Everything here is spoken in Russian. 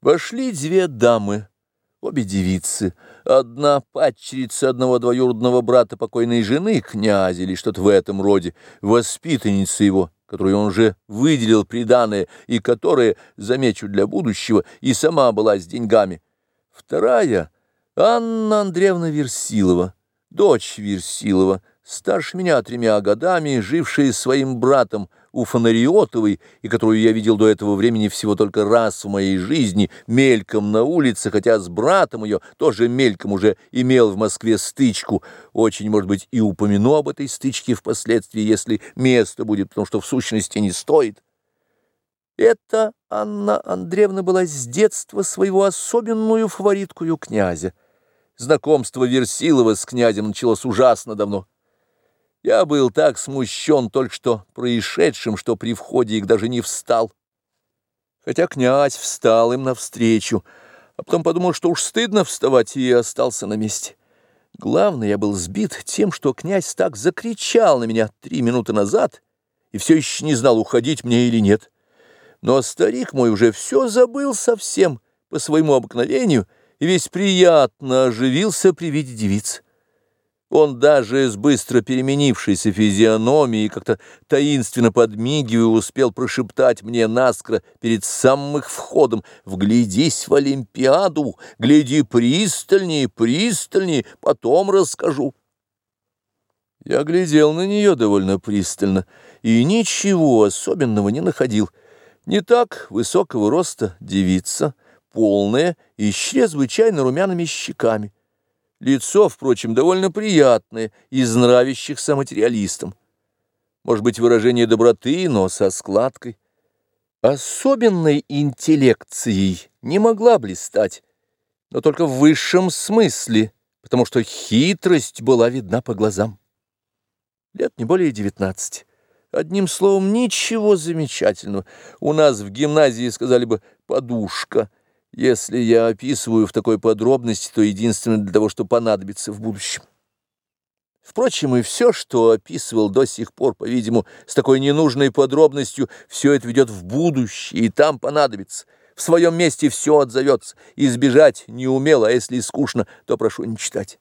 Вошли две дамы, обе девицы. Одна падчерица одного двоюродного брата покойной жены, князя или что-то в этом роде, воспитанница его, которую он же выделил приданое и которая, замечу для будущего, и сама была с деньгами. Вторая — Анна Андреевна Версилова, дочь Версилова, старше меня тремя годами, жившая с своим братом у Фонариотовой, и которую я видел до этого времени всего только раз в моей жизни, мельком на улице, хотя с братом ее тоже мельком уже имел в Москве стычку. Очень, может быть, и упомяну об этой стычке впоследствии, если место будет, потому что в сущности не стоит. Это Анна Андреевна была с детства своего особенную фавориткую князя. Знакомство Версилова с князем началось ужасно давно. Я был так смущен только что происшедшим, что при входе их даже не встал. Хотя князь встал им навстречу, а потом подумал, что уж стыдно вставать, и остался на месте. Главное, я был сбит тем, что князь так закричал на меня три минуты назад и все еще не знал, уходить мне или нет. Но старик мой уже все забыл совсем по своему обыкновению и весь приятно оживился при виде девицы. Он даже с быстро переменившейся физиономией, как-то таинственно подмигивая, успел прошептать мне наскоро перед самым их входом «Вглядись в Олимпиаду, гляди пристальнее, пристальнее, потом расскажу». Я глядел на нее довольно пристально и ничего особенного не находил. Не так высокого роста девица, полная и с чрезвычайно румяными щеками. Лицо, впрочем, довольно приятное, из нравящихся материалистам. Может быть, выражение доброты, но со складкой. Особенной интеллекцией не могла блистать, но только в высшем смысле, потому что хитрость была видна по глазам. Лет не более девятнадцати. Одним словом, ничего замечательного. У нас в гимназии сказали бы «подушка». Если я описываю в такой подробности, то единственно для того, что понадобится в будущем. Впрочем, и все, что описывал до сих пор, по-видимому, с такой ненужной подробностью, все это ведет в будущее, и там понадобится. В своем месте все отзовется. Избежать не умело, а если скучно, то прошу не читать.